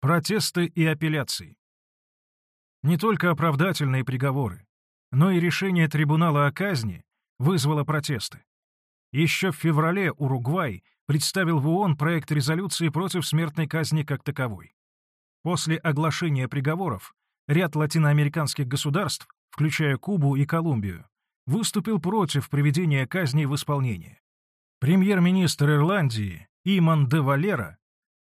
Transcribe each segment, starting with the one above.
Протесты и апелляции. Не только оправдательные приговоры, но и решение трибунала о казни вызвало протесты. Еще в феврале Уругвай представил в ООН проект резолюции против смертной казни как таковой. После оглашения приговоров ряд латиноамериканских государств, включая Кубу и Колумбию, выступил против приведения казни в исполнение. Премьер-министр Ирландии Иман де Валера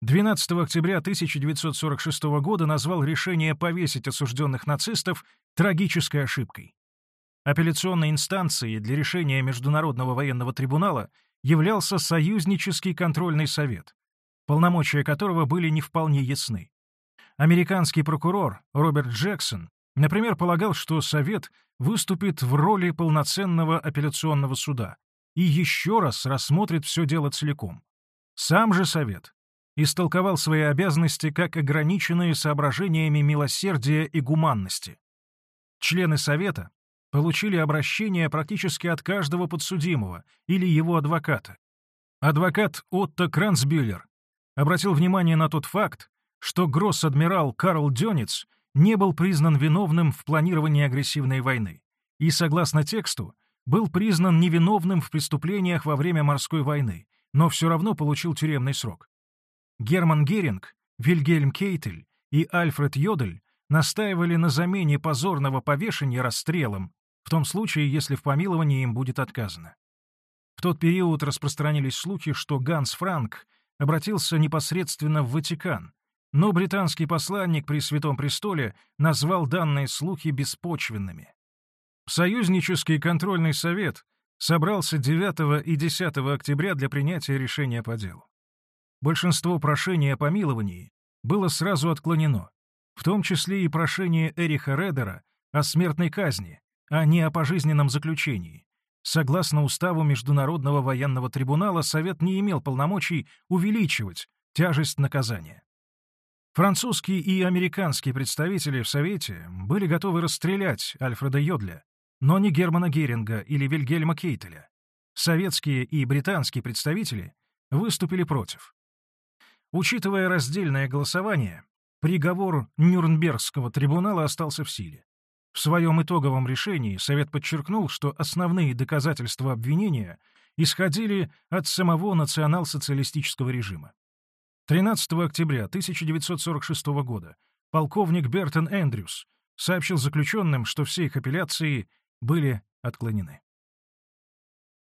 12 октября 1946 года назвал решение повесить осужденных нацистов трагической ошибкой. Апелляционной инстанцией для решения Международного военного трибунала являлся Союзнический контрольный совет, полномочия которого были не вполне ясны. Американский прокурор Роберт Джексон, например, полагал, что Совет выступит в роли полноценного апелляционного суда и еще раз рассмотрит все дело целиком. Сам же Совет истолковал свои обязанности как ограниченные соображениями милосердия и гуманности. Члены Совета получили обращение практически от каждого подсудимого или его адвоката. Адвокат Отто Кранцбюллер обратил внимание на тот факт, что гросс-адмирал Карл Дёниц не был признан виновным в планировании агрессивной войны и, согласно тексту, был признан невиновным в преступлениях во время морской войны, но все равно получил тюремный срок. Герман Геринг, Вильгельм Кейтель и Альфред Йодель настаивали на замене позорного повешения расстрелом, в том случае, если в помиловании им будет отказано. В тот период распространились слухи, что Ганс Франк обратился непосредственно в Ватикан, но британский посланник при Святом Престоле назвал данные слухи беспочвенными. Союзнический контрольный совет собрался 9 и 10 октября для принятия решения по делу. Большинство прошений о помиловании было сразу отклонено, в том числе и прошение Эриха Редера о смертной казни, а не о пожизненном заключении. Согласно уставу Международного военного трибунала, Совет не имел полномочий увеличивать тяжесть наказания. Французские и американские представители в Совете были готовы расстрелять Альфреда Йодля, но не Германа Геринга или Вильгельма Кейтеля. Советские и британские представители выступили против. Учитывая раздельное голосование, приговор Нюрнбергского трибунала остался в силе. В своем итоговом решении Совет подчеркнул, что основные доказательства обвинения исходили от самого национал-социалистического режима. 13 октября 1946 года полковник Бертон Эндрюс сообщил заключенным, что все их апелляции были отклонены.